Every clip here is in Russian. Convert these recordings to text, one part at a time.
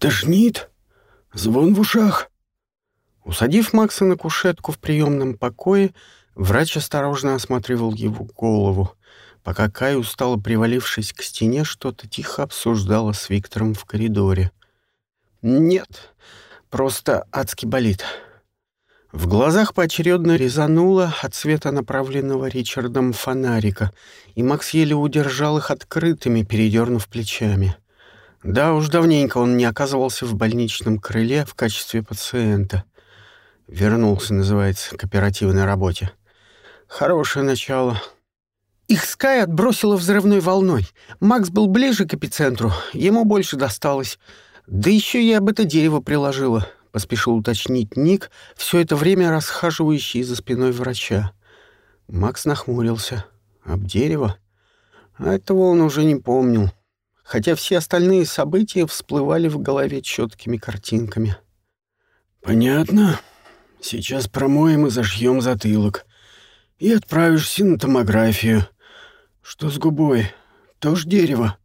«Тошнит? Звон в ушах?» Усадив Макса на кушетку в приемном покое, врач осторожно осматривал его голову, пока Кай, устало привалившись к стене, что-то тихо обсуждала с Виктором в коридоре. «Нет, просто адски болит». В глазах поочередно резануло от света направленного Ричардом фонарика, и Макс еле удержал их открытыми, передернув плечами. Да уж давненько он не оказывался в больничном крыле в качестве пациента. Вернулся, называется, к оперативной работе. Хорошее начало. Их Скай отбросило взрывной волной. Макс был ближе к эпицентру, ему больше досталось. Да еще и об это дерево приложило. — поспешил уточнить Ник, все это время расхаживающий за спиной врача. Макс нахмурился. «Об дерево?» а Этого он уже не помнил, хотя все остальные события всплывали в голове четкими картинками. «Понятно. Сейчас промоем и зашьем затылок. И отправишься на томографию. Что с губой? Тоже дерево?»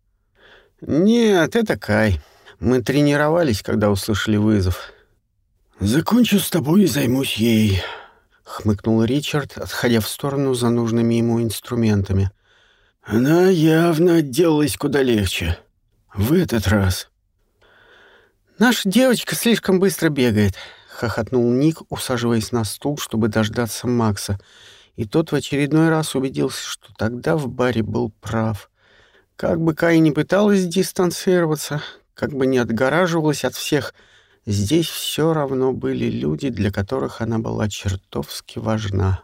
«Нет, это Кай. Мы тренировались, когда услышали вызов. «Закончу с тобой и займусь ей», — хмыкнул Ричард, отходя в сторону за нужными ему инструментами. «Она явно отделалась куда легче. В этот раз». «Наша девочка слишком быстро бегает», — хохотнул Ник, усаживаясь на стул, чтобы дождаться Макса. И тот в очередной раз убедился, что тогда в баре был прав. Как бы Кай не пыталась дистанцироваться, как бы не отгораживалась от всех — Здесь все равно были люди, для которых она была чертовски важна.